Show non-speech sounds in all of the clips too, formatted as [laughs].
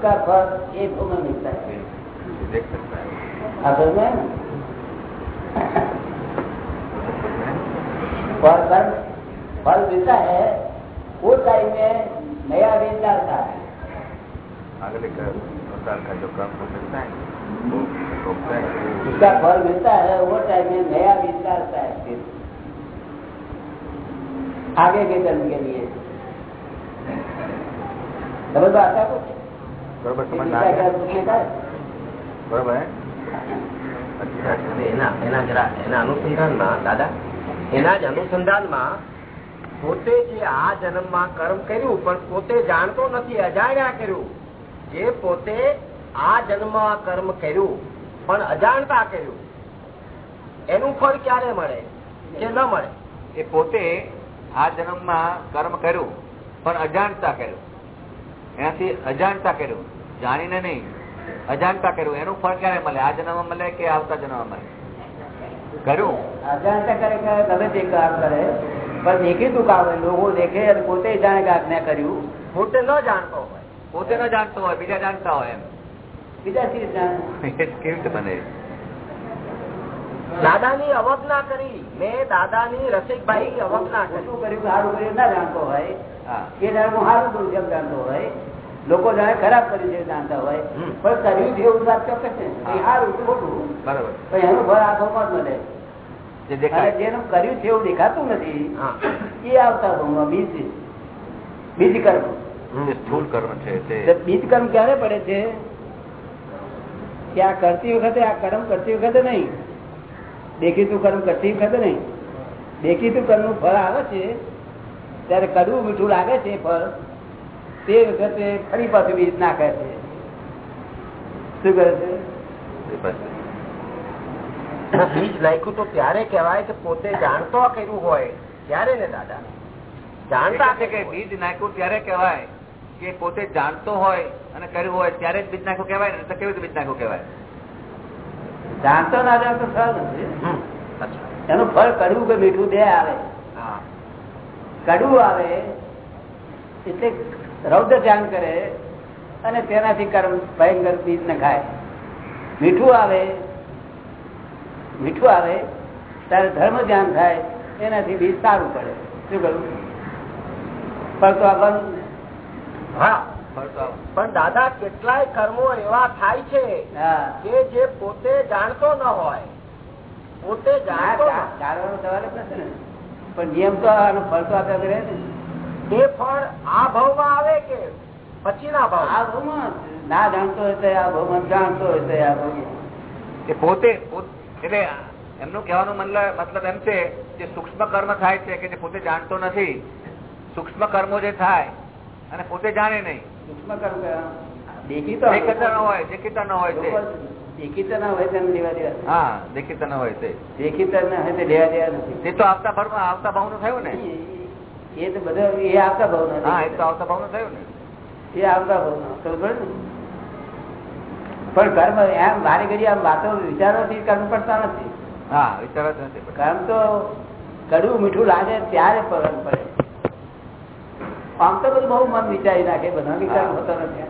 उसका फल एक भूम में मिलता है। देख सकता है। आप समझ में? और कर्म फल मिलता है वो टाइम में नया बीज डालता है। अगले का साल का जो कर्म हो सकता है। उसका फल मिलता है वो टाइम में नया बीज डालता है फिर। आगे के जन्म के लिए। समझ आता है कुछ? પોતે જે આ જન્મમાં કર્મ કર્યું પણ પોતે જાણતો નથી અજાણ્યા કર્યું. જે પોતે આ જન્મમાં કર્મ કર્યું પણ અજાણતા કર્યું. એનું ફળ ક્યારે મળે કે ન મળે? એ પોતે આ જન્મમાં કર્મ કર્યું પણ અજાણતા કર્યું. એનાથી અજાણતા કર્યું. જાણીને નહીં. અજાણતા કર્યું. એનું ફળ ક્યારે મળે? આ જન્મ મળે કે આવતા જન્મ મળે? કર્યું. અજાણતા કરે કે ગમે તે કામ કરે. પણ દેખીતું કામ હોય? લોકો દેખે અને પોતે જાણે કે આજ્ઞા કર્યું. પોતે ન જાણતો હોય. પોતે ન જાણતો હોય. બીજા જાણતા હોય એમ. બીજા ચીજ જાણે કેવી રીતે બને? દાદાની અવજ્ઞા કરી. મેં દાદાની રસિકભાઈ અવજ્ઞા કરી. શું કર્યું? સારું કર્યું. ના જાણતો હોય. એ જાણે હું સારું છે જાણતો હોય? લોકો જાણે ખરાબ છે જાણતા હોય. પણ કર્યું છે એવું વાત ચોક્કસ છે. સારું ખોટું? બરાબર. એનું ફળ આંખોમાં જ મળે જેનું કર્યું છે એવું દેખાતું નથી એ આવતા ભૂમમાં બીજ બીજ કર્મ. જે કર્મ છે બીજ કર્મ ક્યારે પડે છે? કે આ કરતી વખતે આ કર્મ કરતી વખતે નહીં. દેખીતું કર્મ કરતી વખતે નહીં. દેખીતું કર્મનું ફળ આવે છે. ત્યારે કડવું મીઠું લાગે છે ફળ તે વખતે ફરી પાછું બીજ નાખે છે. શું કરે છે? બીજ નાખ્યું તો ત્યારે કહેવાય કે પોતે જાણતો કર્યું હોય ત્યારે ને દાદા? જાણતા છે કે બીજ નાખ્યું ત્યારે કહેવાય કે પોતે જાણતો હોય અને કર્યું હોય ત્યારે જ બીજ નાખ્યું કહેવાય ને તો કેવી રીતે બીજ નાખ્યું કહેવાય? જાણતો ના જાણતો ફળ નથી. એનું ફળ કડવું કે મીઠું બે આવે. કડવું આવે એટલે રૌદ્ર ધ્યાન કરે અને તેનાથી કર્મ ભયંકર બીજ ને ખાય. મીઠું આવે મીઠું આવે ત્યારે ધર્મ ધ્યાન થાય એનાથી બીજ સારું પડે. શું કરું પણ તો આપણને હા. પણ દાદા કેટલાય કર્મો એવા થાય છે કે જે પોતે જાણતો ન હોય. પોતે જાણતો જાણવાનો સવાલ જ નથી ને. પણ નિયમ તો આનું ફળ તો આપ્યા કરે ને. એ ફળ આ ભાવમાં આવે કે પછીના આ ભાવ ભાવમાં ના જાણતો હોય તો આ ભાવમાં જાણતો હોય તો આ ભાવ પોતે એટલે એમનું કહેવાનું મતલબ મતલબ એમ છે કે સૂક્ષ્મ કર્મ થાય છે કે જે પોતે જાણતો નથી. સૂક્ષ્મ કર્મો જે થાય અને પોતે જાણે નહીં. સૂક્ષ્મ કર્મ. દેખીતો હોય. દેખીતા ન હોય. દેખીતા ના હોય તેને લેવા દેવા હા દેખીતા ન હોય તે. દેખીતા ના હોય તે લેવા દેવા નથી. તે તો આવતા ભરમાં આવતા ભાવનું થયું ને? એ તો બધો એ આવતા ભાવ હા એ તો આવતા ભાવનું થયું ને. એ આવતા ભાવ નો ખબર ને? પણ કર્મ એમ વારે ઘડી આમ વાતો વિચારોથી કર્મ પડતા નથી. હા વિચારો નથી કર્મ તો કડવું મીઠું લાગે ત્યારે પરમ પડે. આમ તો બધું બહુ મન વિચારી નાખે બધા વિચાર હોતો નથી.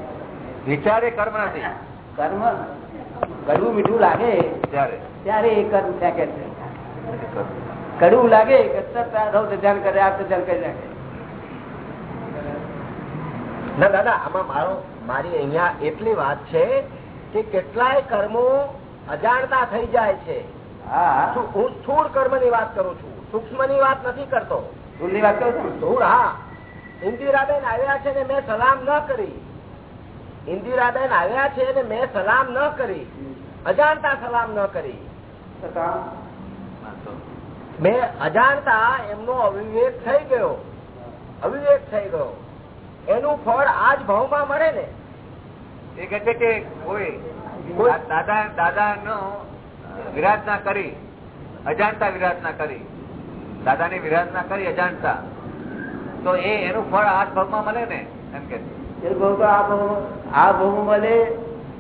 વિચાર એ કર્મ નથી. કર્મ કડવું મીઠું લાગે? ત્યારે. એ કર્મ ફેંકે છે. કડવું લાગે ધ્યાન કરે આ ધ્યાન કરી નાખે. ના દાદા આમાં મારો મારી અહીંયા એટલી વાત છે કે કેટલાય કર્મો અજાણતા થઈ જાય છે. હું. સ્થૂળ કર્મની વાત કરું છું. સૂક્ષ્મની વાત નથી કરતો. ભૂલની વાત કરું છું? ને? સ્થૂળ હા. ઇન્દિરાબેન આવ્યા છે ને મેં સલામ ન કરી. ઇન્દિરાબેન આવ્યા છે અને મેં સલામ ન કરી. અજાણતા સલામ ન કરી. મેં અજાણતા એમનો અવિવેક થઈ ગયો. અવિવેક થઈ ગયો. એનું ફળ આજ ભાવમાં મળે ને? એ કહે છે કે કોઈ દાદા દાદા નો વિરાધના કરી અજાણતા વિરાધના કરી. દાદાની વિરાધના કરી અજાણતા. તો એ એનું ફળ આજ ભાવ ભાગમાં મળે ને? એમ કે એ બહુ તો આ બહુ આ ભોગ મળે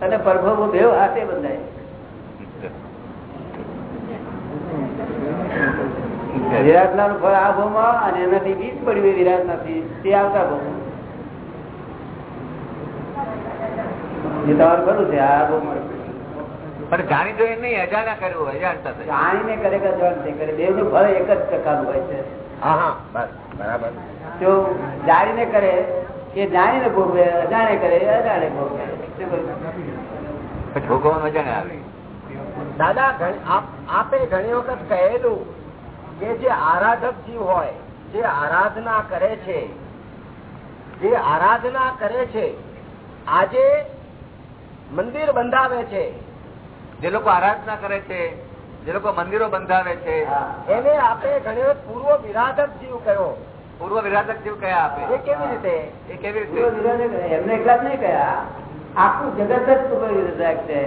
અને પરભોગ ભેવ હાથે બંધાય. વિરાટના નું ફળ આ ભોગમાં અને એનાથી બીજ પડ્યું વિરાટ નથી તે આવતા ભોગ એ તમારું ખરું છે આ બહુ મળે પણ જાણી તો એને અજાણા કર્યું અજાણતા. જાણીને કરે કે અજાણતે કરે. બે નું ફળ એક જ પ્રકારનું હોય છે. હા હા બસ બરાબર. જો જાણીને કરે એ જાણીને ભોગવે અજાણે કરે અજાણે ભોગવે. શું મજા આવે. દાદા આપે ઘણી વખત કહેલું કે જે આરાધક જીવ હોય જે આરાધના કરે છે જે આરાધના કરે છે આજે મંદિર બંધાવે છે. જે લોકો આરાધના કરે છે જે લોકો મંદિરો બંધાવે છે. એને આપે ઘણી વખત પૂર્વ વિરાધક જીવ કહ્યો પૂર્વ વિરાધક જેવું કયા આપે? એ કેવી રીતે? એ કેવી રીતે? એમને એકલા જ નહીં કયા? આખું જગત જ પૂર્વ વિરાધક છે.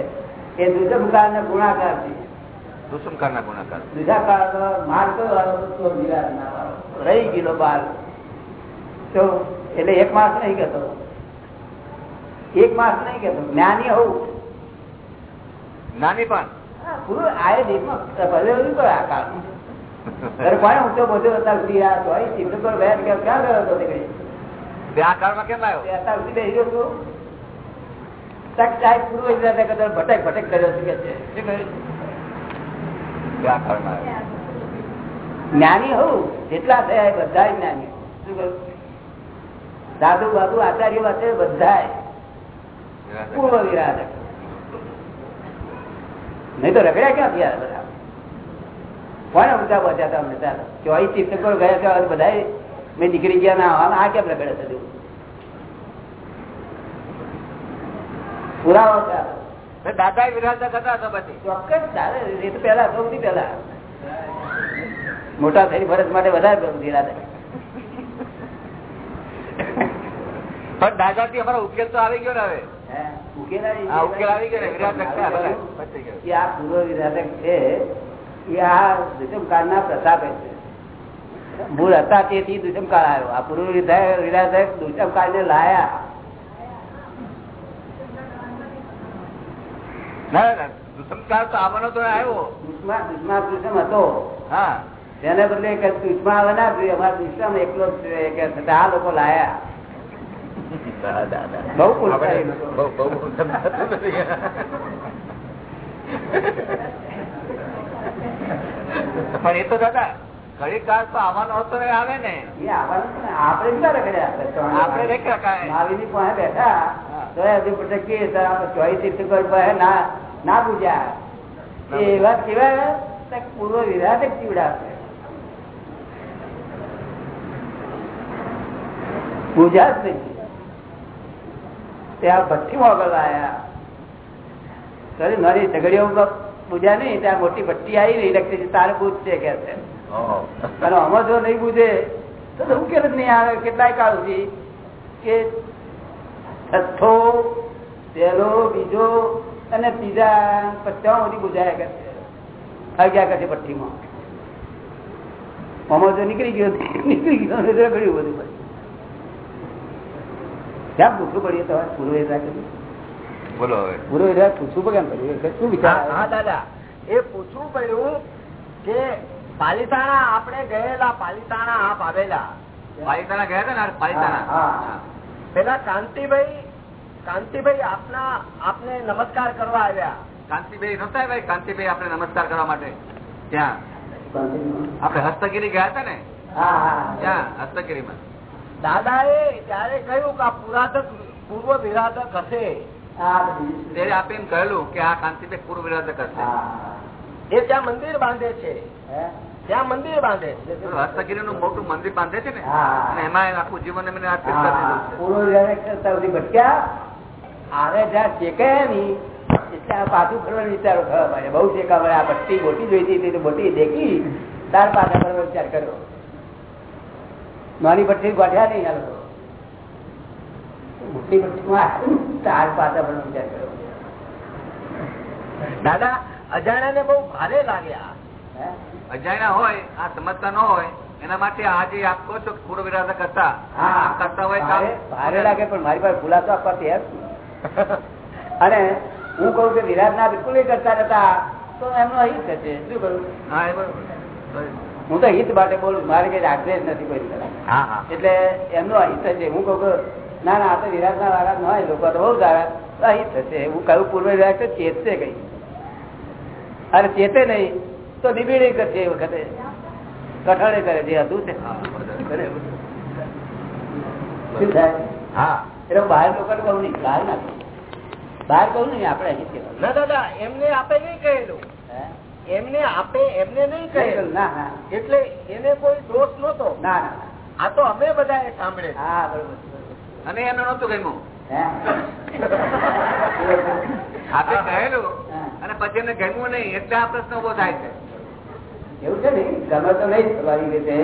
એ દુષ્મકાર ને ગુણાકાર છે. ગુણાકાર. માર્ગ વાળો? તો વિરાટ ના વાળો. રહી ગયેલો બાર. તો એટલે એક માસ નહીં કહેતો. એક માસ નહીં કહેતો. જ્ઞાની હોવું નાની પણ? પૂરું આ દેશમાં ભલે આ કાળ અરે કોને ઊંચો બધો અત્યાર સુધી આ ચોવીસ તીર્થ પર બેઠ ગયો ક્યાં ગયો હતો તે કઈ? આ કાળમાં કેમ આવ્યો? તે અત્યાર બેસી રહ્યો છું. તક સાહેબ પૂર્વ ઇજરાતે કદાચ ભટક ભટક કર્યો છે કે શું કહ્યું? તે આ કાળમાં આવ્યો. જ્ઞાની હોવું જેટલા થયા એ બધા જ્ઞાની. શું કહ્યું? સાધુ બાધુ આચાર્ય વાંચે બધા. પૂર્વ વિરાધક નહીં તો રગડ્યા ક્યાં થયા બધા? કોને અમતા પહોંચ્યા હતા ચાલો ચોવીસ તીર્થકો ગયા ત્યાં બધા મેં દીકરી ગયા ના આવવાના આ કેમ રગડે થયું પુરાવો દાદા વિરાધક હતા પછી. ચોક્કસ ચાલે એ તો પેલા સૌથી પેલા મોટા થઈ ફરજ માટે વધારે પણ દાદા થી અમારો ઉકેલ તો આવી ગયો ને હવે. ઉકેલ આવી ગયો ઉકેલ આવી ગયો વિરાધક આ પૂર્વ વિરાધક છે એ આ દુષ્મકાળ ના પ્રતાપે છે. મૂળ હતા તેથી દુષ્મકાળ આવ્યો. આ પૂર્વ વિધાયક દુષ્મકાળ ને લાયા. દુષ્મકાળ તો આવવાનો તો આવ્યો. દુશ્મા દુશ્મા દુષ્મ હતો. હા. તેને બદલે કે આવે ના જોઈએ અમારા દુશ્મન એકલો જ કે આ લોકો લાયા. બહુ. પણ એ તો દાદા ઘડી કાળ તો આવવાનો હતો ને આવે ને. એ આવવાનું આપણે ક્યાં રખડ્યા આપણે રેખ રખાય. મહાવીરની પાસે બેઠા તો હજુ પાસે ના ના પૂજ્યા એવા કેવા પૂર્વ વિરાટ જ છે પૂજા જ નહીં. ત્યાં ભટ્ટી આગળ આવ્યા મારી ઝઘડીઓ પૂજા નહીં ત્યાં મોટી ભટ્ટી આવી ને ઇલેક્ટ્રિસિટી તારે છે કે છે. અને આમાં જો નહીં બુજે તો ઉકેલ જ નહીં આવે? કેટલાય કાળ કે છઠ્ઠો પહેલો બીજો અને ત્રીજા પચાસ સુધી બુજાયા કરશે અગિયાર કરશે પટ્ટીમાં આમાં જો નીકળી ગયો નીકળી ગયો રગડ્યું બધું પછી. ક્યાં પૂછવું પડ્યું તમારે? પૂરું એ કર્યું બોલો હવે. પૂર્વ પૂછવું કેમ પડ્યું શું વિચાર હા દાદા એ પૂછવું પડ્યું કે પાલિતાણા આપણે ગયેલા પાલિતાણા આપ આવેલા. પાલિતાણા ગયા હતા ને પાલિતાણા. પેલા કાંતિભાઈ કાંતિભાઈ આપના આપને નમસ્કાર કરવા આવ્યા. કાંતિભાઈ નતા ભાઈ? કાંતિભાઈ આપણે નમસ્કાર કરવા માટે. ત્યાં આપણે હસ્તગીરી ગયા હતા ને? હા હા. ત્યાં હસ્તગીરીમાં. દાદાએ ત્યારે કહ્યું કે આ પુરાતક પૂર્વ વિરાધક હશે. હા બીજું શું? ત્યારે આપે એમ કહેલું કે આ કાંતિભાઈ પૂર્વ વિરાધક હશે એ ત્યાં મંદિર બાંધે છે. ત્યાં મંદિર બાંધે હસ્તગીરી નું મોટું મંદિર બાંધે છે ને? અને એમાં આખું જીવન એમને અર્પિત હા, કરી દીધું છે પૂર્વ કરતા ભટક્યા. આવે જ્યાં શેકાયા નહીં એટલે આ પાછું ફરવાનો વિચારો બહુ શેકા મળે આ ભટ્ટી મોટી જોઈતી હતી બોટી દેખી તાર પાછા ફરવાનો વિચાર કર્યો. નાની ભટ્ટી ગોઠ્યા નહીં આ લોકો મોટી ભટ્ટીમાં તાર પાછા ફરવાનો વિચાર કર્યો દાદા અજાણ્યા ને બહુ ભારે લાગ્યા અજાણ્યા હોય આ સમજતા ન હોય એના માટે આજે આપ છો પૂર્વ વિરાધક હતા કરતા. હોય ભારે- લાગે પણ મારી પાસે ખુલાસો આપવા તૈયાર અને હું કહું કે વિરાટ ના બિલકુલ કરતા હતા તો એમનો હિત થશે શું કરું? હા હું તો હિત માટે બોલું. મારે કઈ આગ્રહ જ નથી કોઈ એટલે એમનો હિત છે. હું કહું કે ના ના આ તો વિરાટ ના વારા ન હોય લોકો તો બહુ સારા અહીં થશે. હું કહું પૂર્વ વિરાટ તો ચેતશે કઈ. અરે ચેતે નહીં તો નિબીડે કરશે એ વખતે. કઠણે કરે જે હતું છે શું થાય? હા. એટલે બહાર લોકો કહું નહીં બહાર ના બહાર કહું નહીં આપણે અહીં ના દાદા એમને આપે નહીં કહેલું. એમને આપે એમને નહીં કહેલું. ના એટલે એને કોઈ દોષ નતો ના ના આ તો અમે બધા સાંભળે હા બરોબર. અને એને નતું ગમ્યું. આપે કહેલું અને પછી એને ગમ્યું નહીં એટલે આ પ્રશ્ન ઊભો થાય છે. એવું છે ને? ગમે તો નહીં તમારી રીતે.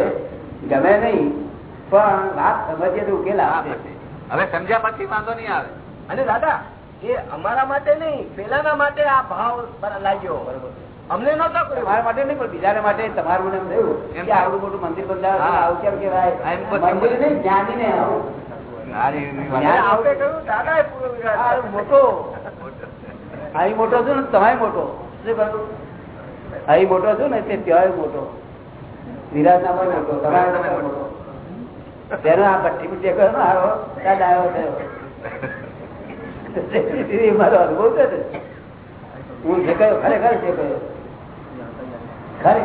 ગમે નહીં પણ વાત સમજીએ તો ઉકેલ આવે હવે સમજ્યા પછી વાંધો નહીં આવે. અને દાદા એ અમારા માટે નહીં પેલાના માટે આ ભાવ લાગ્યો. અમને નતો અમારા માટે નહીં પણ બીજાને માટે તમારું એમ થયું કે આવડું મોટું મંદિર બંધાવે હા. આવું કેમ નહીં જ્ઞાની ને આવું. અહીં મોટો. છું ને તમે મોટો. શું અહીં મોટો છું ને તે ત્યાં મોટો. વિરાજ ના પણ મોટો તમે મોટો. મોટો તેનો આ ભઠ્ઠી બુટ્ટી કરો ને હારો ત્યાં ડાયો થયો. મારો અનુભવ છે. હું જે કયો ખરેખર જે કયો ખરે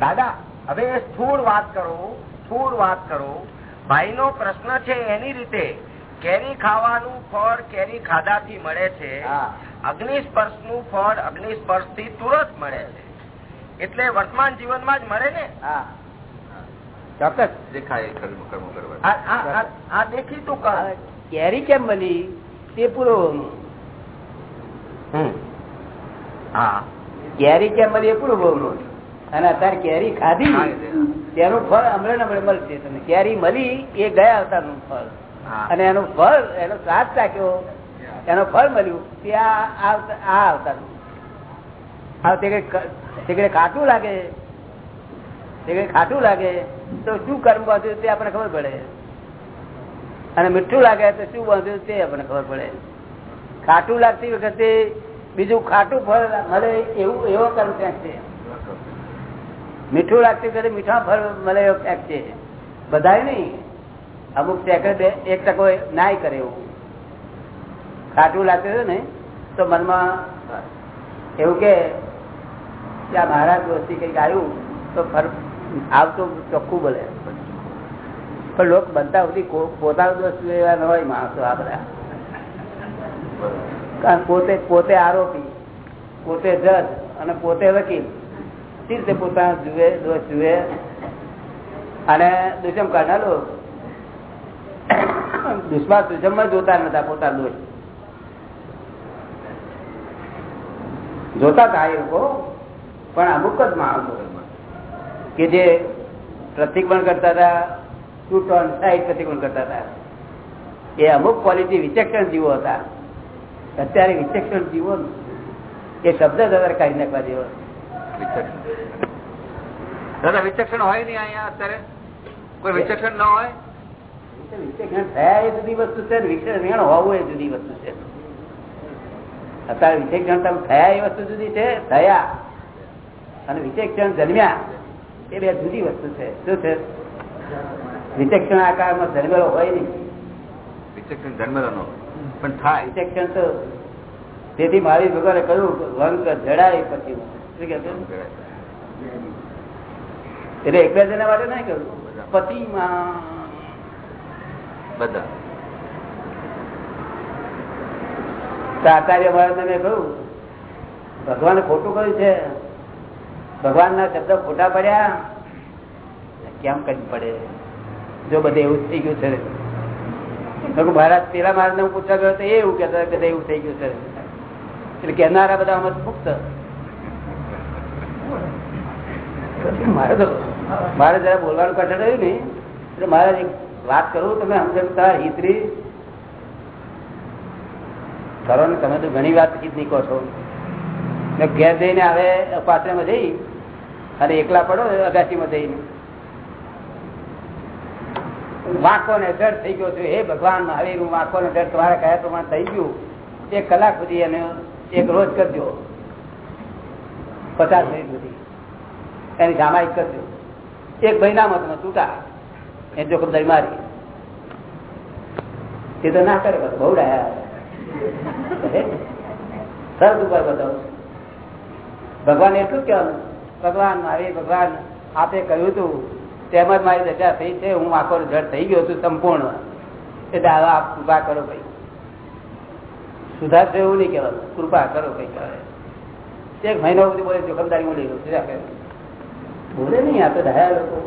દાદા હવે સ્થૂળ વાત કરો સ્થૂળ વાત કરું. ભાઈ નો પ્રશ્ન છે એની રીતે કેરી ખાવાનું ફળ કેરી ખાધાથી મળે છે અગ્નિસ્પર્શનું ફળ અગ્નિસ્પર્શથી તુરંત મળે છે. એટલે વર્તમાન જીવનમાં જ મળે ને? હા. ચોક્કસ. દેખાય એ કર્મ કર્મ કરવા આ- દેખી તું કેરી. કેમ બની? તે પૂરો હા. કેરી કેમ બની એ પૂરું બહુ અને અત્યારે કેરી ખાધી. તેનું ફળ હમણાં ને હમણાં મળશે તમને. કેરી મળી એ ગયા અવતારનું ફળ. અને એનું ફળ એનો સ્વાદ ચાખ્યો. એનું ફળ મળ્યું. તે આ આ અવતાર- અવતારનું. આ તે ખાટું લાગે? તે ખાટું લાગે? તો શું કર્મ બાંધ્યું તે આપણને ખબર પડે. અને મીઠું લાગે તો શું બાંધ્યું તે આપણને ખબર પડે. ખાટું લાગતી વખતે બીજું ખાટું ફળ મળે એવું એવો કર્મ ક્યાંક છે? મીઠું લાગતું કરે મીઠા ફળ મળે એવો ક્યાંક છે. બધાય નહીં. અમુક સેકન્ડ એક ટકો નાય કરે એવું. ખાટું લાગતું હતું ને, તો મનમાં એવું કે આ મહારાજ દોસ્તી કંઈક આવ્યું, તો ફર આવતું ચોખ્ખું બોલે. પણ લોક બનતા સુધી પોતાનો દોષ એવા ન હોય માણસો આ બધા કારણ પોતે પોતે આરોપી, પોતે જજ અને પોતે વકીલ. સી છે પોતાના જુએ દોષ જુએ. અને દુષ્મ લોક દુશ્મન દુશ્મન જોતા નતા પોતાનો દોષ જોતા હતા એ લોકો, પણ અમુક જ માણસો કે જે પ્રતિક્રમણ કરતા હતા ટુ ટર્ન સાઈડ પ્રતિક્રમણ કરતા હતા એ અમુક ક્વોલિટી વિચક્ષણ જીવો હતા. અત્યારે વિચક્ષણ જીવો એ શબ્દ જ કાઢી નાખવા જેવો દાદા વિચક્ષણ હોય નઈ અહીંયા અત્યારે? કોઈ વિચક્ષણ ન હોય? વિચક્ષણ થયા એ જુદી વસ્તુ છે ને હોવું એ જુદી વસ્તુ છે. અત્યારે વિચક્ષણ તમે થયા એ વસ્તુ જુદી છે થયા. અને વિચક્ષણ જન્મ્યા એ બે જુદી વસ્તુ છે. શું છે? વિચક્ષણ આકારમાં જન્મેલો હોય નહીં. વિચક્ષણ જન્મેલો નો પણ થાય. વિચક્ષણ તો તેથી મારી ભગવાને કહ્યું વંક જડાય પછી? એટલે એકલા જણા માટે નહીં કહ્યું પતિમાં. બધા. તો આચાર્ય મહારાજ મેં કહ્યું ભગવાને ખોટું કહ્યું છે. ભગવાન ના શબ્દ ખોટા પડ્યા. કેમ કઈ પડે? જો બધે એવું થઈ ગયું છે. મહારાજ પેલા મહારાજ ને હું પૂછવા ગયો તો એવું કેતા એવું થઈ ગયું છે. એટલે કહેનારા બધા અમે મુક્ત. મારે તો મારે જરા બોલવાનું કઠણ રહ્યું ને, એટલે મારે વાત કરું તમે સમજતા હિતરી કરો ને તમે તો ઘણી વાત હિતની કહો છો. ઘેર જઈને આવે પાત્રમાં જઈ અને એકલા પડો અગાસીમાં જઈને. વાંકો ને ડર થઈ ગયો છે. હે ભગવાન મહાવીર હું વાંકો ને ડર તમારે કયા પ્રમાણે થઈ ગયું? એક કલાક સુધી એને એક રોજ કરજો. પચાસ મિનિટ સુધી. એની સામાયિક કરજો એક મહિનામાં તમે છૂટા એ જોખમદારી મારી. એ તો ના કરે બહુ ડાયા સરસ ઉપર બતાવું ભગવાન એટલું જ કહેવાનું. ભગવાન મારી, ભગવાન આપે કહ્યું હતું. તેમ જ મારી દશા થઈ છે, હું આખો જડ થઈ ગયો છું સંપૂર્ણ. એટલે હવે આપ કૃપા કરો ભાઈ. સુધારશે એવું નહીં કહેવાનું. કૃપા કરો કઈ કરે એક મહિનો સુધી બોલે જોખમદારી મળી ગયું બોલે નહીં આ તો ડાયા લોકો.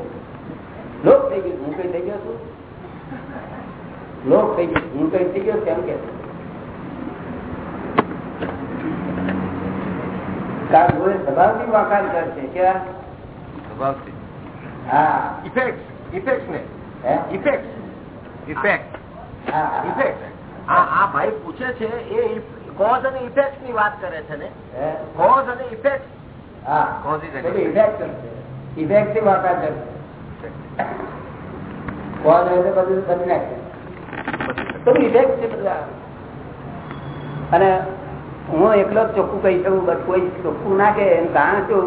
લોક થઈ ગયું હું કઈ થઈ ગયો છું? લોક થઈ ગયું હું કઈ થઈ ગયો કેમ કે. સ્વભાવથી વાકાર કરશે કેવા સ્વભાવથી હા. ઇફેક્ટ ઇફેક્ટ ને. હે? Effect effect. ઇફેક્ટ આ આ ભાઈ પૂછે છે એ કોઝ અને ઇફેક્ટની વાત કરે છે ને? કોઝ અને ઇફેક્ટ હા. Causes and બધું effect કરશે. છે કોણ હોય તો બધું બની નાખે. બધું ઇફેક્ટ છે બધા. અને હું એકલો જ ચોખ્ખું કહી શકું બસ કોઈ ચોખ્ખું ના કે એનું કારણ શું?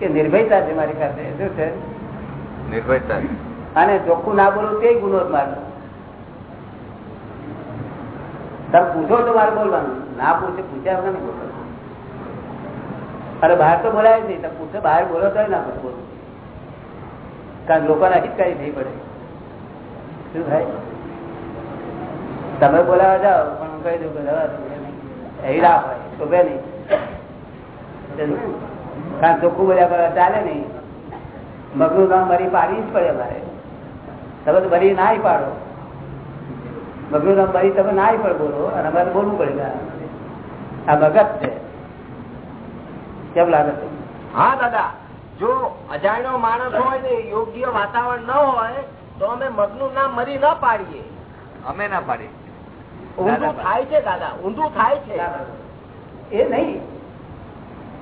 કે નિર્ભયતા છે મારી પાસે શું છે? નિર્ભયતા. અને ચોખ્ખું ના બોલવું તે ગુનો મારો તમે પૂછો તો મારે બોલવાનું. ના પૂછે પૂછ્યા વગર નહીં બોલવાનું. અરે બહાર તો બોલાય નહીં. તમે પૂછો, બહાર બોલો તો ના પડે બોલો. કારણ લોકોને હિતકારી નહીં પડે. શું ભાઈ તમે બોલાવા જાઓ, પણ હું કહી દઉં કે દવા એવી હોય, શોભે નહીં. કારણ ચોખ્ખું બોલ્યા કરવા ચાલે નહીં. મગનું ગામ મરી પાડવી જ પડે મારે. તમે તો મરી ના પાડો. મગનું ગામ મરી તમે ના પણ બોલો, અને અમારે બોલવું પડે. આ મગજ છે. કેમ લાગે છે? હા દાદા. જો અજાણ્યો માણસ હોય ને યોગ્ય વાતાવરણ ન હોય તો અમે મગનું નામ મરી ના પાડીએ. અમે ના પાડીએ. ઊંધું થાય છે દાદા. ઊંધું થાય છે. એ નહીં.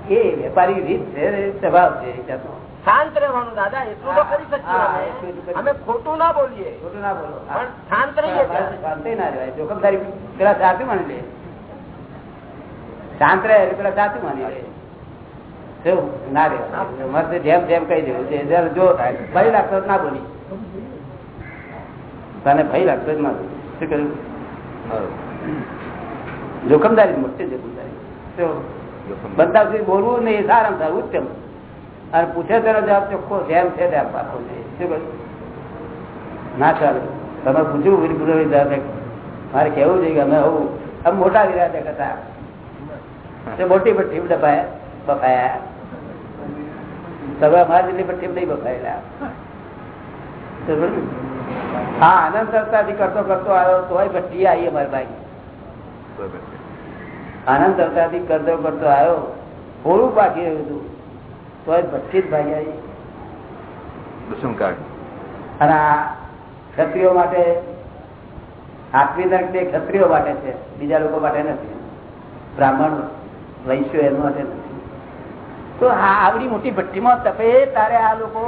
એ વેપારી રીત છે સ્વભાવ છે શાંત રહેવાનું દાદા. એટલું તો કરી શકીએ અમે. ખોટું ના બોલીએ. ખોટું ના બોલો. પણ શાંત રહીએ શાંતિ ના રહેવાય. જોખમદારી પેલા સાચું માની લે. શાંત રહે પેલા સાચું માની લે? ના રે. મસ્ત જેમ જેમ કહી દેવું છે જો ભય લાગતો ના બોલી. તને ભય લાગતો જ ના શું કર્યું જોખમદારી મોટી જોખમદારી? બધા સુધી બોલવું નહીં એ સારામાં સારું ઉત્તમ અને પૂછે તેનો જવાબ ચોખ્ખો, જેમ છે તેમ પાછો જોઈએ શું કહ્યું? ના ચાલે. તમે પૂછ્યું મારે કેવું છે કે અમે હું આમ મોટા વિરાજક હતા. મોટી ભઠ્ઠી બફાયા બફાયા. તમે અમારી જેટલી ભઠ્ઠી નહીં બફાયેલા. હા આનંદ સરતાથી કરતો કરતો આવ્યો તોય ભઠ્ઠી આવી અમારી ભાઈ આનંદ સરતાથી કરતો કરતો આવ્યો થોડું બાકી રહ્યું હતું તોય ભટ્ટી જ ભાઈ આવી. અને આ ક્ષત્રિયો માટે આત્મી નરક તે ક્ષત્રિયો માટે છે બીજા લોકો માટે નથી. બ્રાહ્મણ વૈશ્યો એનું માટે નથી તો આવડી મોટી ભઠ્ઠીમાં તપે તારે આ લોકો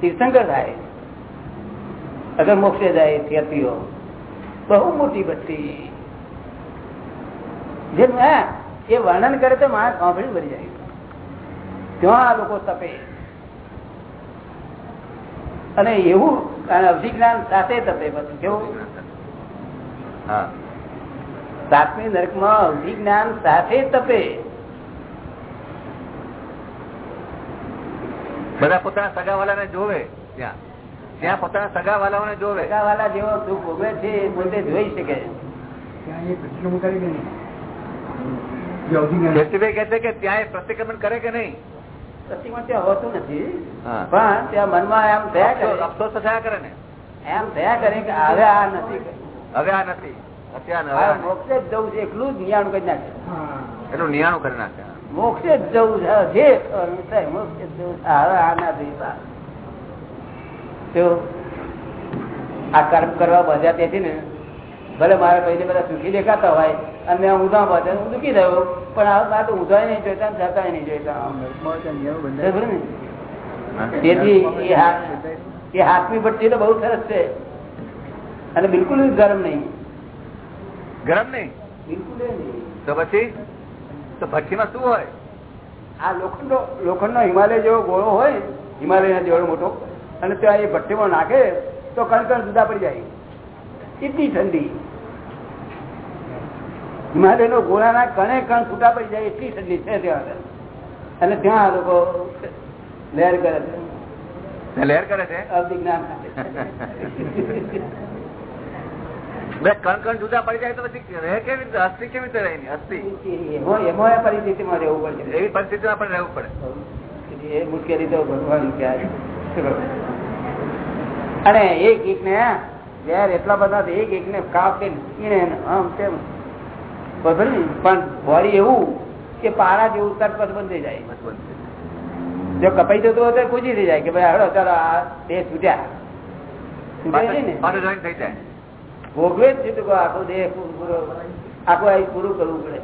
તીર્થંકર થાય. અગર મોક્ષે જાય ત્યાંથીઓ બહુ મોટી ભઠ્ઠી. જે હા, એ વર્ણન કરે તો માણસ સાંભળી ભરી જાય. ત્યાં આ લોકો તપે. અને એવું અભિજ્ઞાન સાથે તપે બધું કેવું? હા. સાતમી નરકમાં અભિજ્ઞાન સાથે તપે. બધા પોતાના સગા સગાવાલાને જોવે ત્યાં. ત્યાં પોતાના સગાવાલાઓને જોવે. સગાવાલા જેવો દુઃખ ભોગવે છે એ પોતે જોઈ શકે જયંતિભાઈ કહે છે કે ત્યાં પ્રતિક્રમણ કરે કે નહીં? પ્રતિક્રમણ ત્યાં હોતું નથી. પણ ત્યાં મનમાં એમ થયા કરે. અફસોસ થયા કરે ને. એમ થયા કરે કે હવે આ નથી. હવે આ નથી. અત્યારે. મોક્ષે જ જવું છે એટલું જ નિયાણું કરી નાખે. એટલું નિયાણું કરી નાખે. મોક્ષે જ જવું છે. જે મોક્ષે જ જવું છે. હવે આ ના થઈ પા. તો આ કર્મ કરવા બધા તેથી ને ભલે મારા ભાઈને બધા સુખી દેખાતા હોય અને ઊંધા બધા હું દુઃખી થયો પણ આ વાત ઊંધા નહીં જોઈતા જતા નહીં જોઈતા. ને? તેથી એ હાથ એ હાથની ભટ્ટી તો બહુ સરસ છે. અને બિલકુલ ગરમ નહીં. ગરમ નહીં? બિલકુલ નહીં. તો પછી? તો ભઠ્ઠીમાં શું હોય? આ લોખંડનો લોખંડનો હિમાલય જેવો ગોળો હોય હિમાલયના જેવો મોટો અને ત્યાં એ ભઠ્ઠીમાં નાખે તો કણ કણ જુદા પડી જાય. એટલી ઠંડી. હિમાલય નો ગોળાના કણે કણ છૂટા પડી જાય એટલી ઠંડી છે ત્યાં. અને ત્યાં આ લોકો લહેર કરે છે. લહેર કરે છે? અવિજ્ઞાન [laughs] બે કણ કણ જુદા પડી જાય તો પછી રહે કેવી રીતે? અસ્થિ કેવી રીતે રહે અસ્થિ. એમાં એમાં એ પરિસ્થિતિમાં રહેવું પડશે એવી પરિસ્થિતિમાં પણ રહેવું પડે. એ મુશ્કેલી તો ભગવાન અને એક એક ને યાર એટલા બધા એક એક ને કાપે આમ તેમ બરોબર ને પણ બોડી એવું કે પારા જેવું તરત બંધ થઈ જાય. જો કપાઈ જતું હોય તો પૂછી થઈ જાય કે ભાઈ હળો ચાલો આ બે છૂટ્યા. છૂટે ને? જોઈન થઈ જાય. ભોગવે જ છે તો આખો દેહ પૂરો- આખું આ પૂરું કરવું પડે.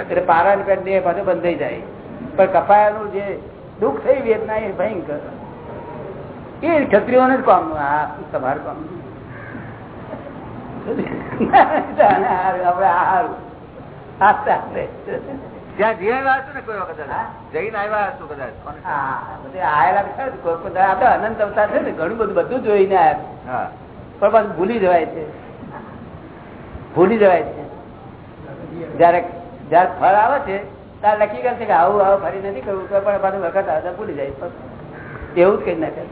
એટલે પારા પેટ દેહ પાછો બંધાઈ જાય. પણ કપાયાનું જે દુઃખ થઈ વેદના એ ભયંકર. એ ક્ષત્રિયોને જ કામનું આ તમારું કામ. આપડે હારું આસ્તે ત્યાં જઈ આવ્યા હશો ને કોઈ વખત? જઈને આવ્યા હશો કદાચ? આયેલા કોઈ અનંત અવતાર છે ને ઘણું બધું બધું જોઈને આવ્યા. હા. પણ પાછું ભૂલી જવાય છે. ભૂલી જવાય છે. જયારે જયારે ફળ આવે છે ત્યારે નક્કી કરશે કે આવું આવું ફરી નથી કરવું તો પણ પાછું વખત આવે ભૂલી જાય એવું જ કઈ નાખે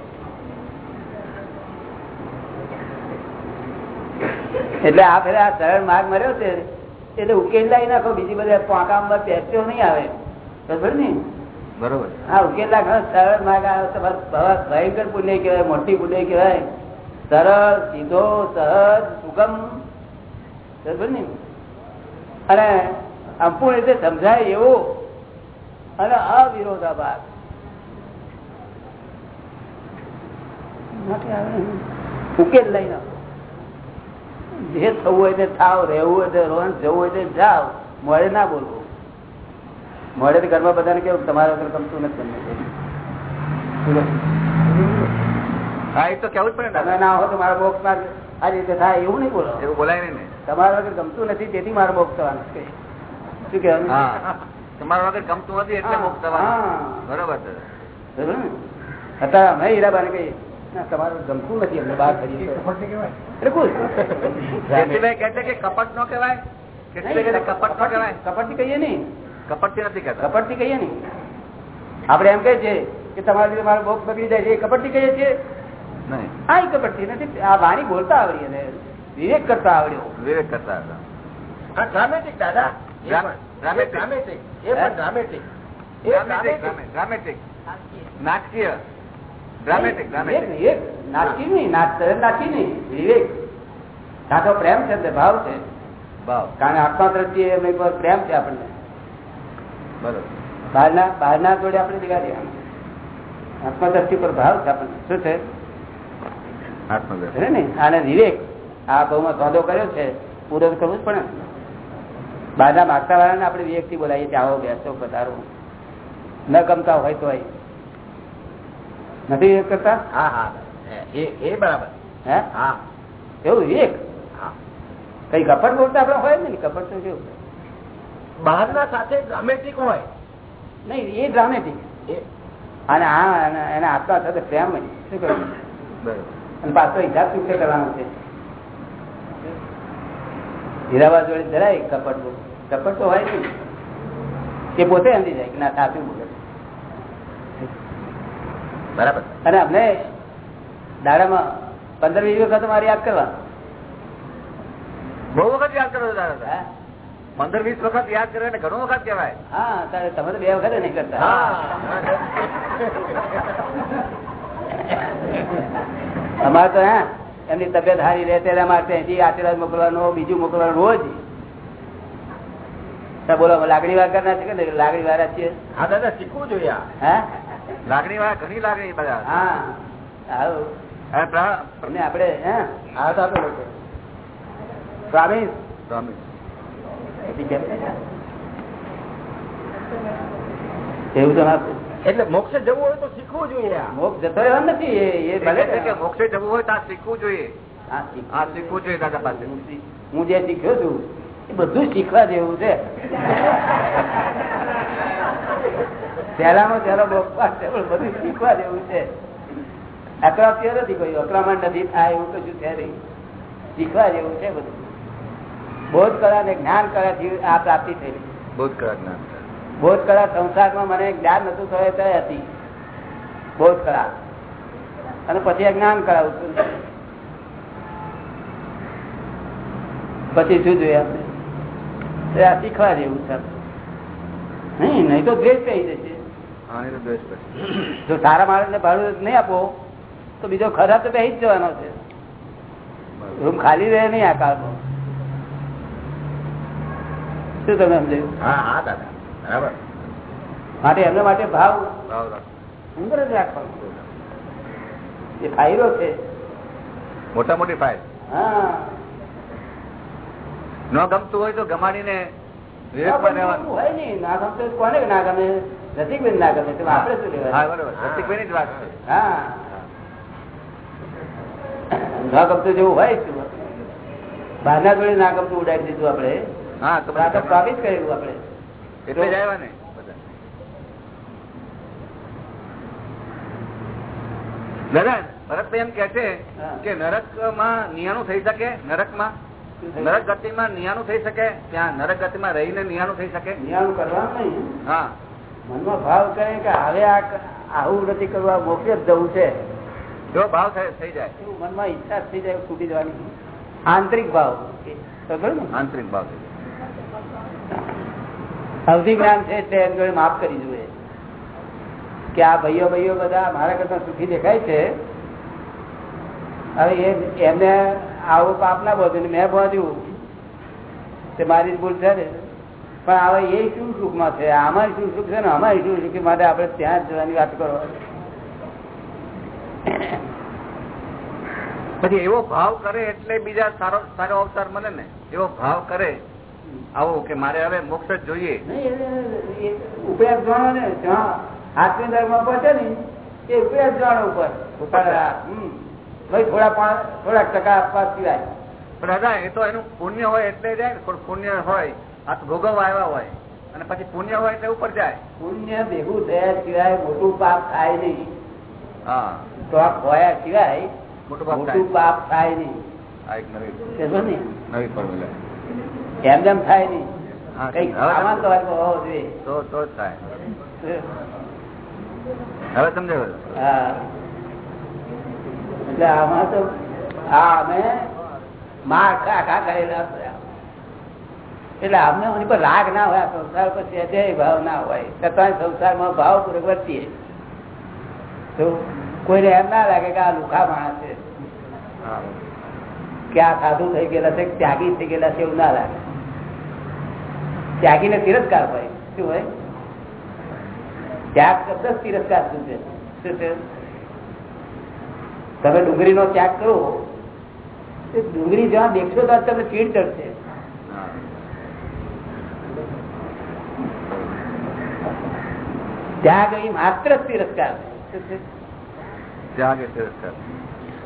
એટલે આ ફેરે આ સરળ માર્ગ મળ્યો છે એટલે ઉકેલ લાવી નાખો બીજી બધા પાંકા અંબર પહેરતો નહીં આવે. બરોબર ને? બરોબર. હા ઉકેલ નાખો સરળ માર્ગ આવે તો ભયંકર પુણ્ય કહેવાય મોટી પુણ્ય કહેવાય. સરળ સીધો સહજ સુગમ. અને સંપૂર્ણ રીતે સમજાય એવો અને અવિરોધાભાસ. ઉકેલ લઈ નાખો. જે થવું હોય તે થાવ રહેવું હોય તે રોહન જવું હોય તે જાવ. મળે ના બોલવું. મળે તો ઘરમાં બધાને કેવું તમારા વગર ગમતું નથી હા એ તો કેવું જ પડે તમે ના હો તો મારા બોક્સમાં આ રીતે થાય એવું નહીં બોલો. એવું બોલાય ને. તમારા વગર ગમતું નથી તેથી મારો બોક્સ થવાનું છે. શું કહેવાનું? તમારા વગર ગમતું નથી એટલે મુક્ત થવાનું. બરોબર છે. બરોબર ને? અત્યારે અમે હીરાબાને કહીએ તમારું ગમતું નથી અમને બહાર કરીએ એટલે ખુશ. કેશુભાઈ કહે છે કે કપટ નો કહેવાય. કેશુભાઈ કપટ નો કહેવાય. કપટથી કહીએ નહીં. કપટથી નથી કહેતા. કપટથી કહીએ નહીં. આપડે એમ કહીએ છીએ કે તમારી મારો બોક્સ બગડી જાય છે એ કપટથી કહીએ છીએ. એ કપટ નથી આ વાણી બોલતા આવડી અને વિવેક કરતા આવડ્યો વિવેક કરતા ડ્રામેટિક દાદા. એ ડ્રા- પણ. ડ્રામેટિક. એ ડ્રામેટિક. પણ ડ્રામેટિક. Dramatic dramatic. ડ્રામેટિક નાટકીય. Dramatic dramatic Vivek, Vivek. નાટકી નહીં નાટકી નહીં. વિવેક. કાં તો પ્રેમ છે ભાવ છે. ભાવ. કારણ કે આત્મા દ્રષ્ટિએ એમની પ્રેમ છે આપણને. બરોબર. બહારના બહારના જોડે આપણે દીવા દેવાનું આત્મા દ્રષ્ટિ પર ભાવ છે આપણને. શું છે? આને વિવેક આ બહુમાં સોદો કર્યો છે પૂરો તો કરવું જ પડે. બહારના માગતા વાળાને આપણે વિવેકથી બોલાવીએ કે આવો બેસો પધારો. ન ગમતા હોય તો નથી વિવેક કરતા? હા હા. એ એ બરાબર. હે? હા. એવું વિવેક? હા. કઈ કપટ બોલતા આપડે હોય ને કપટ તો કેવું? બહારના સાથે ડ્રામેટિક હોય. નહીં એ ડ્રામેટિક એ. અને આ અને- એના આત્મા સાથે પ્રેમ શું કરું બરોબર. અને પાછો હિસાબ ચૂકતે કરવાનો છે. હીરાબાદ જોડે જરાય કપટ કપટ તો હોય નહીં. એ પોતે સમજી જાય કે ના સાચું બોલે બરાબર. અને અમને દાડામાં પંદર વીસ વખત મારે યાદ કરવા બહુ વખત યાદ કરો દાદા પંદર વીસ વખત યાદ કરે ને ઘણું વખત કહેવાય. હા તારે તમે તો બે વખત નહીં કરતા. અમારે તો હા એમની તબિયત સારી રહે તેના માટે હજી આશીર્વાદ મોકલવાનો બીજું મોકલવાનું રોજ. બોલો લાગણી વાર ના છે કે લાગણી વાળા છીએ. હા દાદા શીખવું જોઈએ હા? લાગણી વાળા ઘણી લાગણી બધા. હા આપડે અને પ્રા- હે? તો સ્વામી સ્વામી. કેમ? એવું તો ના એટલે મોક્ષે જવું હોય તો શીખવું જોઈએ મોક્ષ જતો એવા નથી એ ભલે છે કે મોક્ષે જવું હોય તો આ શીખવું જોઈએ. આ શીખવું જોઈએ દાદા પાસે. હું જે શીખ્યો છું એ બધું શીખવા જેવું છે. પહેલામાં [laughs] પહેલો બધું શીખવા જેવું છે. અકરાત્ય નથી કોઈ અક્રમણ નથી થાય એવું કશું છે નહીં. શીખવા જેવું છે બધું. બોધ કળા ને જ્ઞાન કળાથી આ પ્રાપ્તિ થઈ. બોધ કળા જ્ઞાન. બોધ કળા સંસારમાં મને જ્ઞાન નતું થયું તો હતી. બોધ કળા. અને પછી અજ્ઞાન ઉત્પન્ન પછી શું જોઈએ આપણે? આ શીખવા જેવું છે નહીં નહીં તો દ્વેષ કહી દેશે જો સારા માણસ ને ભાડું નહીં આપો તો બીજો ખરાબ તો બેસી જ જવાનો છે. રૂમ ખાલી રહે નહીં આ કાળમાં. શું તમે સમજાયું? હા હા દાદા. બરાબર. માટે એમના માટે ભાવ. અંદર જ રાખવાનો. એ ફાયદો છે. મોટા મોટી ફાઇલ. ન ગમતું હોય તો ગમાડીને ના ગમતું કોને ના ગમે? રસિકબેન ના ગમે શું જ વાત છે. હા. ન ગમતું જેવું હોય બહારના જોડે ના ગમતું ઉડાડી દીધું આપડે હા તો આ તો બધા સ્વાગત આપણે. એટલે જ આવ્યા ને દાદા ભરતભાઈ એમ કે છે કે નરકમાં નિયાણું થઈ શકે નરકમાં નરક ગતિમાં નિયાણું થઈ શકે ત્યાં નરક ગતિમાં રહીને નિયાણું થઈ શકે. નિયાણું કરવાનું નહીં હા? મનમાં ભાવ કરે કે હવે આ આવું નથી કરવા મોકલી જ જવું છે. જો ભાવ થાય- થઈ જાય. મનમાં ઈચ્છા થઈ જાય છૂટી જવાની? આંતરિક ભાવ. આંતરિક ભાવ અવધિ જ્ઞાન છે એટલે એમ જોડે માફ કરી જોઈએ કે આ ભાઈઓ ભાઈઓ બધા મારા કરતા સુખી દેખાય છે. હવે એ એમને આવું પાપ ના બોધ્યું મેં બોધ્યું તે મારી ભૂલ છે પણ હવે એ શું સુખમાં છે? આમાં શું સુખ છે ને? અમારી શું સુખ માટે આપણે ત્યાં જવાની વાત કરો. પછી એવો ભાવ કરે એટલે બીજા સારો સારો અવતાર મળે ને. એવો ભાવ કરે આવો કે મારે હવે મોક્ષ જ જોઈએ. ઉપયોગ જાણો ને પહોંચે ને એ ઉપયાસ જાણો ઉપર. ભાઈ થોડા થોડાક ટકા આપવા સિવાય. પણ દાદા એ તો એનું પુણ્ય હોય એટલે જાય પુણ્ય હોય આ તો ભોગવવા આવ્યા હોય. અને પછી પુણ્ય હોય એટલે ઉપર જાય. પુણ્ય ભેગું થયા સિવાય મોટું પાપ થાય નહીં. હા. તો આ ખોયા સિવાય મોટું પાપ થાય. નહીં. નવી? નવી ફોર્મ્યુલા એમ જેમ થાય કંઈક હવે હા. એટલે આમાં તો હા અમે માર ખા કરેલા. એટલે અમને એની પર રાગ ના હોય સંસાર પર સહેજે ભાવ ના હોય. છતાં સંસારમાં ભાવ પૂર્વક વર્તીએ. તો કોઈને એમ ના લાગે કે આ લુખા માણસ છે. કે આ સાધુ થઈ ગયેલા છે ત્યાગી થઈ ગયેલા છે એવું ના લાગે. ત્યાગીને તિરસ્કાર હોય. શું હોય? ત્યાગ શબ્દ તિરસ્કાર શું છે? શું છે? તમે ત્યાગ કરો ડુંગળી જ્યાં દેખશો તો તમને ચીડ ચડશે. ત્યાગ એ માત્ર તિરસ્કાર. ત્યાગ તિરસ્કાર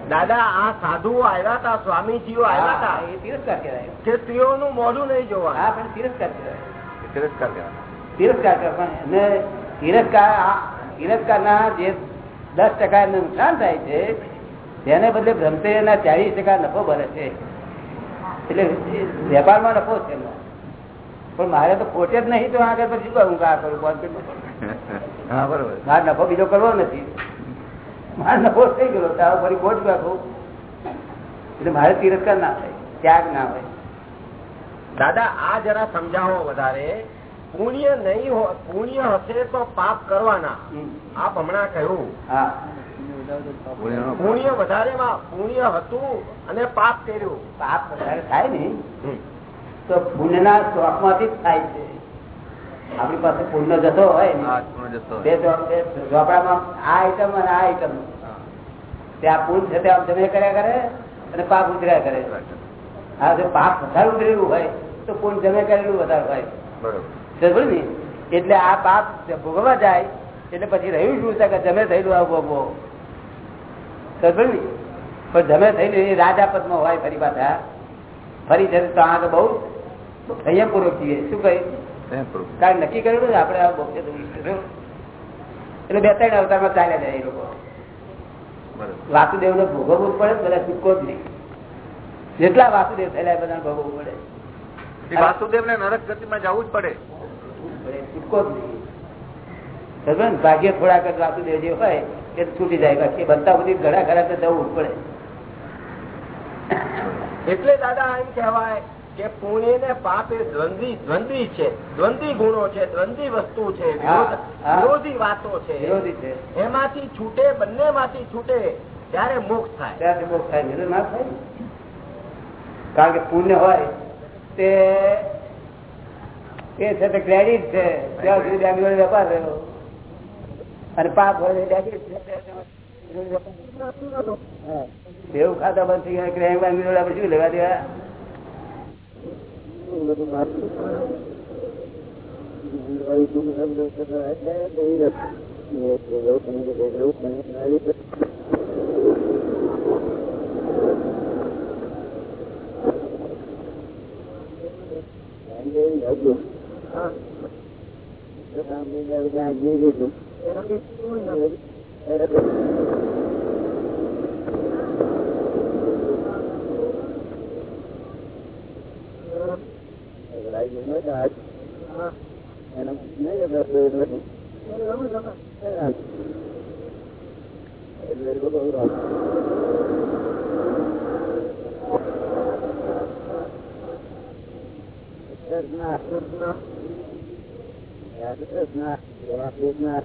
દાદા આ સાધુઓ આવ્યા હતા સ્વામીજીઓ આવ્યા હતા. એ તિરસ્કાર કહેવાય. કે સ્ત્રીઓનું મોઢું નહીં જોવા હા પણ તિરસ્કાર કહેવાય. તિરસ્કાર કહેવાય. તિરસ્કાર અને તિરસ્કાર આ તિરસ્કારના જે દસ ટકા નુકસાન થાય છે તેને બદલે બ્રહ્મચર્યના ચાલીસ ટકા નફો ભરે છે. એટલે વેપારમાં નફો છે એમનો પણ મારે તો ખોટે જ નહીં તો આગળ પછી શું કરું? કે આ કરું [laughs] બરોબર. મારે નફો બીજો કરવો નથી. મારે નફો થઈ ગયો તારો ફરી ખોટ રાખું એટલે મારે તિરસ્કાર ના થાય ત્યાગ ના હોય. દાદા આ જરા સમજાવો વધારે. પુણ્ય નહીં પુણ્ય હશે તો પાપ કરવાના. આપ હમણાં કહ્યું. હા. વધારે માં પુણ્ય પુણ્ય હતું અને પાપ કર્યું. પાપ વધારે થાય ને? તો પુણ્યના શોખમાંથી જ થાય છે. આપણી પાસે પૂર્ણ હોય ને હા પુણ્ય જતો બે ઝો- બે ઝોપડામાં આ આઈટમ અને આ આઈટમ તે આ પુણ્ય છે તે આમ જમે કર્યા કરે અને પાપ ઉતર્યા કરે. હા જો પાપ વધારે ઉતરેલું હોય તો પુણ્ય જમે કરેલું વધારે હોય. બરોબર. ને? એટલે આ પાપ ભોગવવા જાય એટલે પછી રહ્યું શું છે કે જમે થયેલું આ ભોગવો સમજ્યો ને? પણ જમે થયેલું એ રાજાપદમાં હોય ફરી પાછા. ફરી છે તો આ તો બહુ સંયમપૂર્વક છીએ શું કહ્યું. કારણ નક્કી કરેલું ને આપણે આ મોક્ષે જવું છે. જો. એટલે બે ત્રણ અવતારમાં ચાલ્યા જાય એ લોકો. વાસુદેવ ને ભોગવવું પડે બધા છૂટકો જ નહીં. જેટલા વાસુદેવ થયેલા બધા ભોગવવું પડે. વાસુદેવ ને નરક ગતિમાં જવું જ પડે. છૂટકો જ નહીં. ભાગ્ય થોડાક વાસુદેવ જે હોય એ છૂટી જાય. બાકી બધા બધી ઘડા ઘડા જવું જ પડે. એટલે દાદા એમ કહેવાય કે પુણ્ય ને પાપ એ દ્વંદ્વી દ્વંદ્વી છે. દ્વંદ્વી ગુણો છે દ્વંદ્વી વસ્તુ છે વિરોધી વાતો છે. એમાંથી છૂટે બંને માંથી છૂટે ત્યારે મોક્ષ થાય. ત્યારે મોક્ષ થાય ના થાય કારણ કે પુણ્ય હોય તે એ છે તે ક્રેડિટ છે. ત્યાં સુધી બેંક વેપાર રહ્યો. અને પાપ હોય ડેબિટ છે એવું ખાતા બંધ થઈ ગયા ક્રેડિટ આપણે શું લેવા દેવા? minh bạch người chúng sanh được sinh ra thế đi được nghiệp thì lúc này thì lúc này thấy tích Thank you. المعاد أنا ما يقدر له استثناء يا استثناء يا استثناء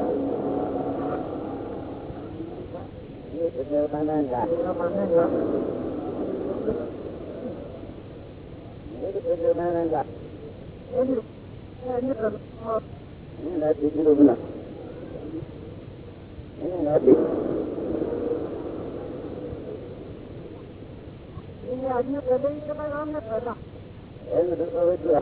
Nirmananda. Nirmananda. Nirmananda. అన్ని ప్రవేశమైన ప్రజ ఎందుకు ప్రవేశ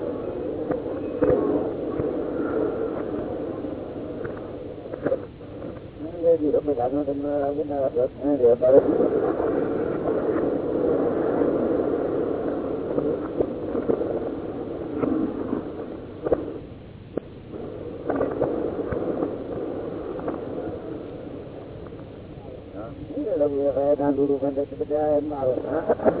હજી તમે ગામનો તમને આવે ને રત્ન વેપાર દૂર બધા એમ આવે.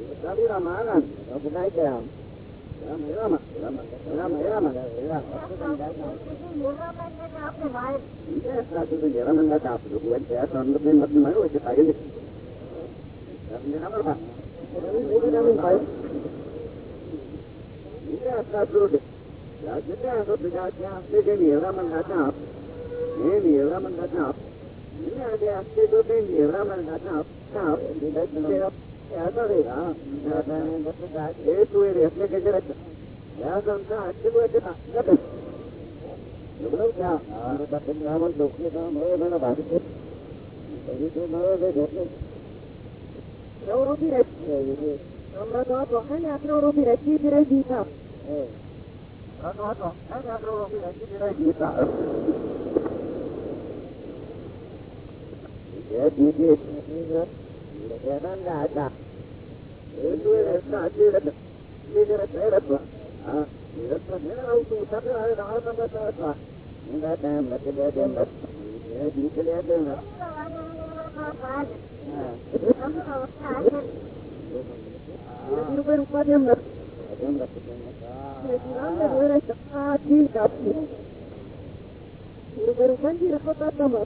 tapi ramalan bukan ikram Irama, irama, irama, irama, irama, irama. Yes, that's the irama that after when they are on the plane, but my way is tired. Irama, Yes, that's good. Rajanya atau bidatnya asli dia niraman hatnaf. Ini niraman hatnaf. Ini ada asli itu dia niraman hatnaf. Hatnaf, bidatnya. પ્રવૃત્તિ રચી જ ગીતા પ્રવૃત્તિ રચી જ Gita Yeah, you did. ఏమన్నాక అవుతూ ఇరవై రూపాయలు ఉన్నారు ఇరవై రూపాయలు ఇరవై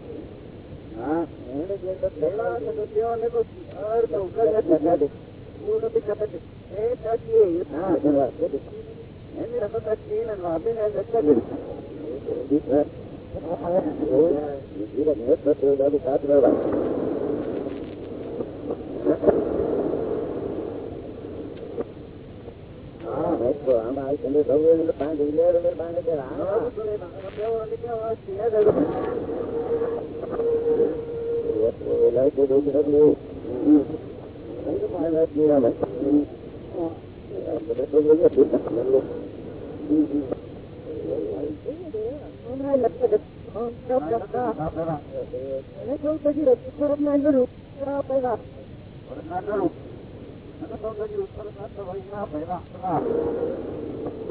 எல்லா சதஸ்யோன்னு உட்கார்ந்து ಊಟದ ಕಥೆ ಏ ಸಾಕ್ಷಿ ಏನಿರಪ್ಪ ಸಾಕ್ಷಿ ನನ್ನ ಅಭಿನ ಈಗ ನೇತೃತ್ವದಲ್ಲಿ ಸಾಧ್ಯ ಆಯ್ತು ಸೌಲಭ್ಯ ಬಾಂಡ್ ಇಲ್ಲೇ ಇರೋದ್ರೆ ಬಾಂಡ್ ಇದ್ದಾರೆ ولا يجوز أن Thank you.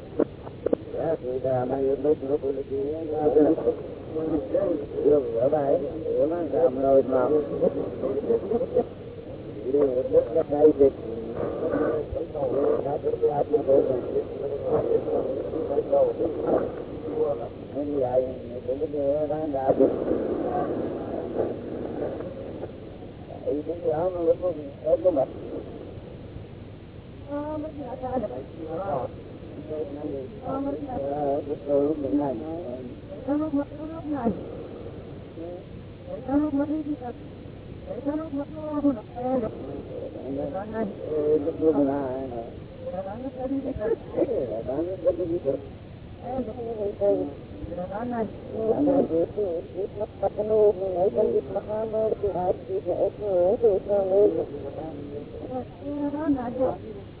إذا ما يبدو كل شيء يلا بعد وما أنت أمر وإجماع Thank you. ở lúc này tới lúc mất tới lúc này tới lúc mất đi thật tới lúc mất nó không được nghe được này lúc này Thank you.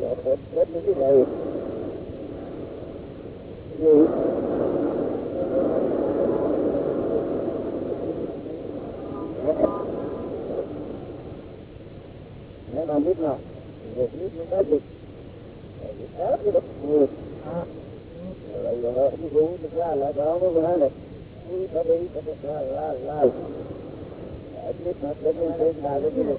nó hết hết những cái này gì nó làm biết nào việc biết nó có được việc đó thì được người rồi rồi cũng cũng được ra là đó mới ra được cứ có đi có được ra là là biết nó đến đến là đến được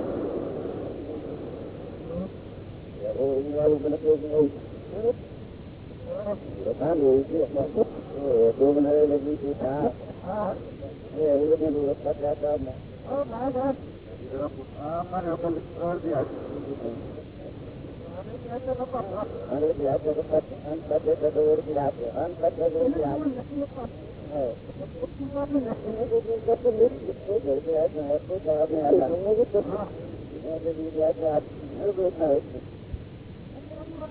وقالوا يقولون هذا الذي في ساعة يؤمن بالصلاة تامة. من يقول الرجعة. Thank you.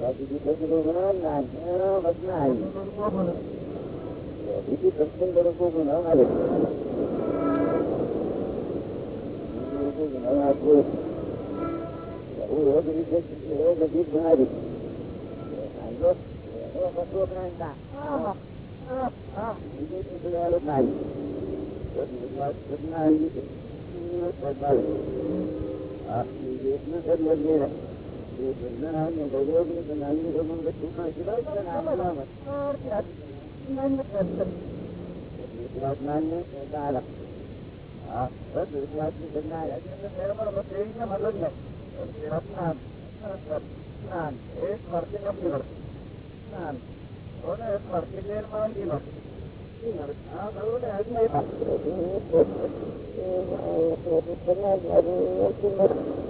બીજી પ્રતિકોમાં નાખ્યો વચના આવી બીજી પ્રસંગ લોકો ન આવે રોગ રીતે રોગ અધિક બનાવી નાખી جئناها من غيوب بما يوجد من بشر شبابا عظاما عثمان تعالى رد الإسلام في جميع المسلمين مرنا عثمان عثمان إيش مرتين أمير عثمان هنا إيش مرتين لين ما أمير Thank you.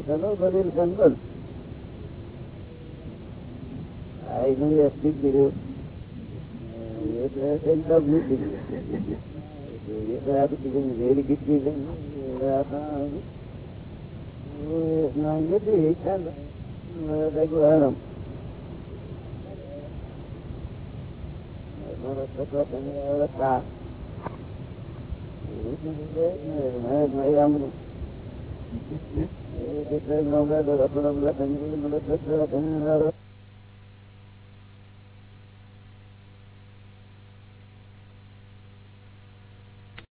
ઘણો બધેલ જંગલ આ એનું વ્યવસ્થિત એકદમ નીકળી really good feeling. nanti kan regular. Thank you.